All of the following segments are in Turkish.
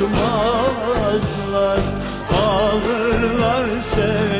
bırakmazlar Ağırlar seni.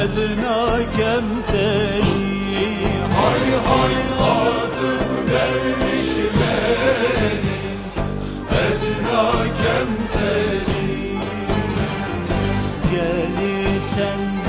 Edna kemteri Hay hay atıf dervişleri Edna kemteri Geli sende